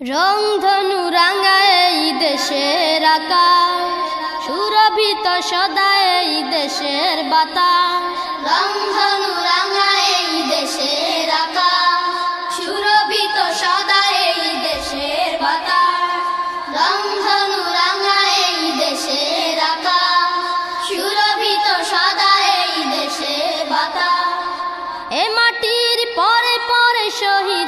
রংধনু রাঙায় এই দেশের আকাশ, সুরভিত সদা এই দেশের বাতাস। রংধনু রাঙায় এই দেশের আকাশ, সুরভিত সদা এই দেশের বাতাস। রংধনু রাঙায় এই দেশের আকাশ, সুরভিত সদা এই দেশের বাতাস। এ মাটির পরে পরে শহীদের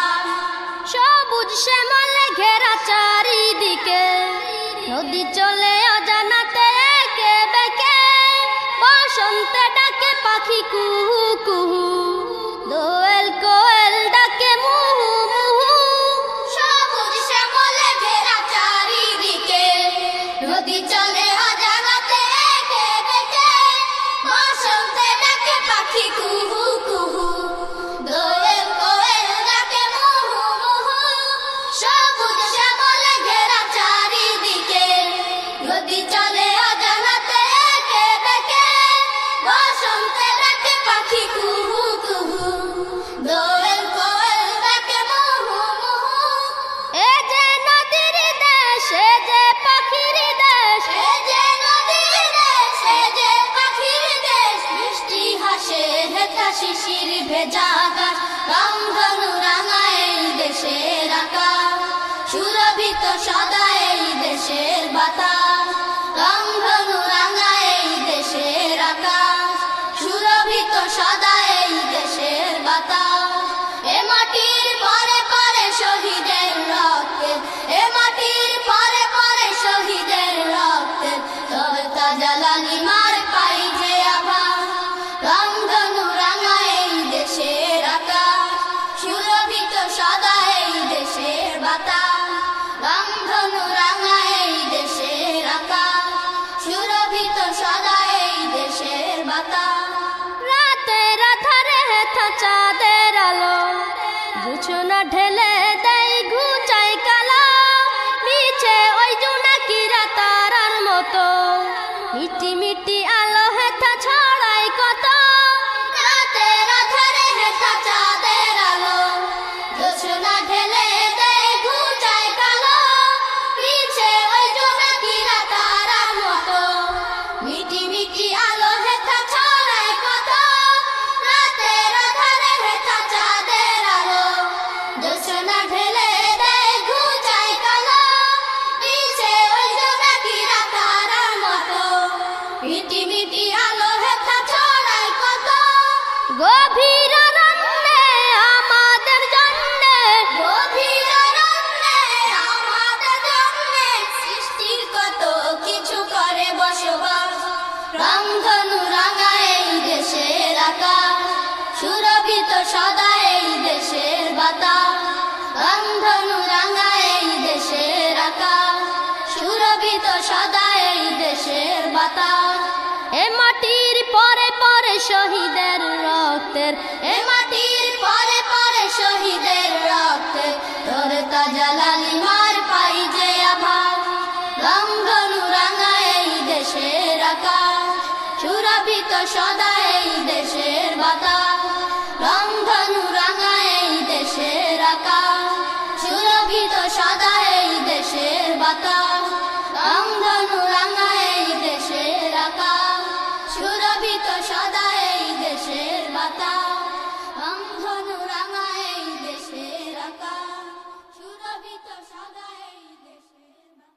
শ্যামলে ঘেরা চারিদিকে। নদী চলে অজানাতে একে বেকে। বসন্তে ডাকে পাখি কুহু কুহু। শিশির ভেজা আকাশ রংধনু রাঙা এই দেশের আকাশ সুরভিত সদা এই দেশের বাতাস। চাঁদের আলো জুছনা ঢেলে দেয় ঘুচাই কালা। মিছে ওই জোনাকিরা তারার মতো মিটি মিটি গভীর কত কিছু করে বসবাস রংধনু রাঙা এই দেশের আকাশ সুরভিত সদা এই দেশের বাতাস রংধনু রাঙা দেশের আকাশ। সুরভিত সদা দেশের বাতাস পরে পরে শহীদের রক্তের, এ মাটির পরে পরে শহীদের রক্তের, তোর তাজা লালিমার পাই যে আভাস। রাঙা এই দেশের আকাশ সুরভিত সদা এই দেশের বাতাস। রংধনু রাঙা এই দেশের আকাশ সুরভিত সদা এই দেশের বাতাস। পাতা অন্ধন রাঙা এই সদা